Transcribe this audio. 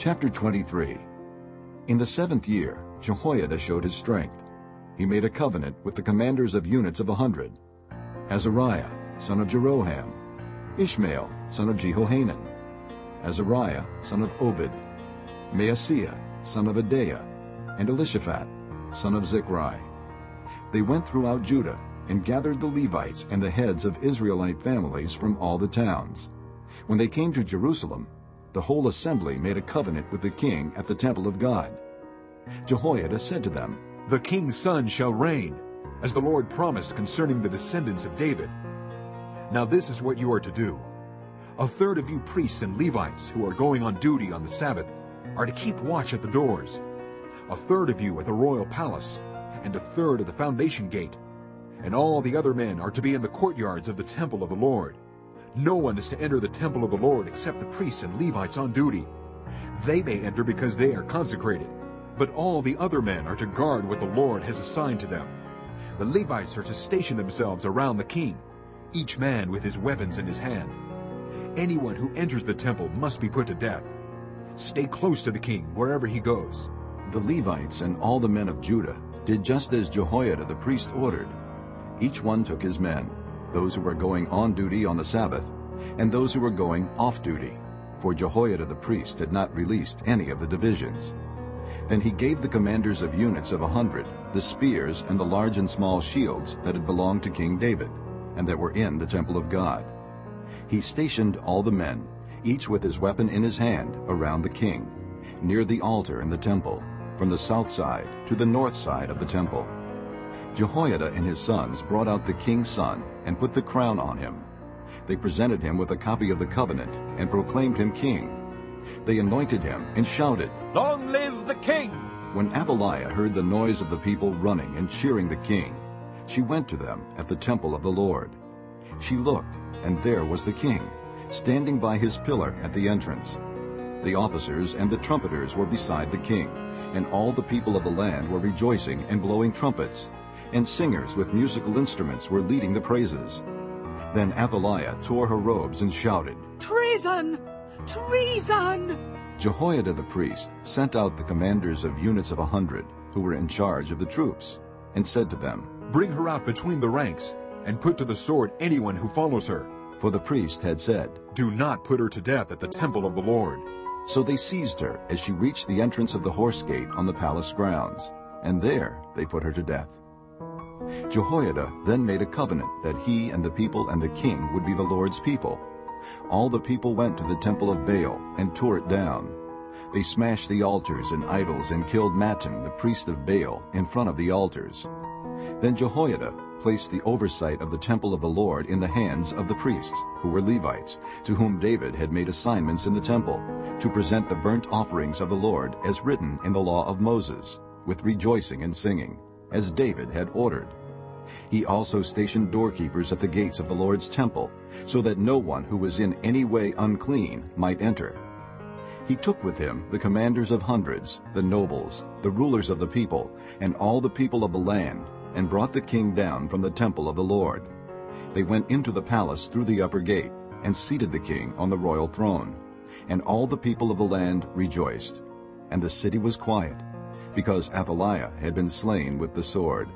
Chapter 23 In the seventh year, Jehoiada showed his strength. He made a covenant with the commanders of units of a hundred. Azariah, son of Jeroham, Ishmael, son of Jehohanan, Azariah, son of Obed, Maaseiah, son of Adaiah, and Elishaphat, son of Zichri. They went throughout Judah and gathered the Levites and the heads of Israelite families from all the towns. When they came to Jerusalem, the whole assembly made a covenant with the king at the temple of God. Jehoiada said to them, The king's son shall reign, as the Lord promised concerning the descendants of David. Now this is what you are to do. A third of you priests and Levites who are going on duty on the Sabbath are to keep watch at the doors. A third of you at the royal palace, and a third at the foundation gate. And all the other men are to be in the courtyards of the temple of the Lord. No one is to enter the temple of the Lord except the priests and Levites on duty. They may enter because they are consecrated, but all the other men are to guard what the Lord has assigned to them. The Levites are to station themselves around the king, each man with his weapons in his hand. Anyone who enters the temple must be put to death. Stay close to the king wherever he goes. The Levites and all the men of Judah did just as Jehoiada the priest ordered. Each one took his men, those who were going on duty on the Sabbath, and those who were going off duty, for Jehoiada the priest had not released any of the divisions. Then he gave the commanders of units of a hundred the spears and the large and small shields that had belonged to King David, and that were in the temple of God. He stationed all the men, each with his weapon in his hand, around the king, near the altar in the temple, from the south side to the north side of the temple. Jehoiada and his sons brought out the king's son and put the crown on him. They presented him with a copy of the covenant and proclaimed him king. They anointed him and shouted, Long live the king! When Athaliah heard the noise of the people running and cheering the king, she went to them at the temple of the Lord. She looked, and there was the king, standing by his pillar at the entrance. The officers and the trumpeters were beside the king, and all the people of the land were rejoicing and blowing trumpets, and singers with musical instruments were leading the praises. Then Athaliah tore her robes and shouted, Treason! Treason! Jehoiada the priest sent out the commanders of units of a hundred, who were in charge of the troops, and said to them, Bring her out between the ranks, and put to the sword anyone who follows her. For the priest had said, Do not put her to death at the temple of the Lord. So they seized her as she reached the entrance of the horse gate on the palace grounds, and there they put her to death. Jehoiada then made a covenant that he and the people and the king would be the Lord's people. All the people went to the temple of Baal and tore it down. They smashed the altars and idols and killed Mattan, the priest of Baal, in front of the altars. Then Jehoiada placed the oversight of the temple of the Lord in the hands of the priests, who were Levites, to whom David had made assignments in the temple, to present the burnt offerings of the Lord as written in the law of Moses, with rejoicing and singing, as David had ordered. He also stationed doorkeepers at the gates of the Lord's temple, so that no one who was in any way unclean might enter. He took with him the commanders of hundreds, the nobles, the rulers of the people, and all the people of the land, and brought the king down from the temple of the Lord. They went into the palace through the upper gate, and seated the king on the royal throne. And all the people of the land rejoiced. And the city was quiet, because Athaliah had been slain with the sword.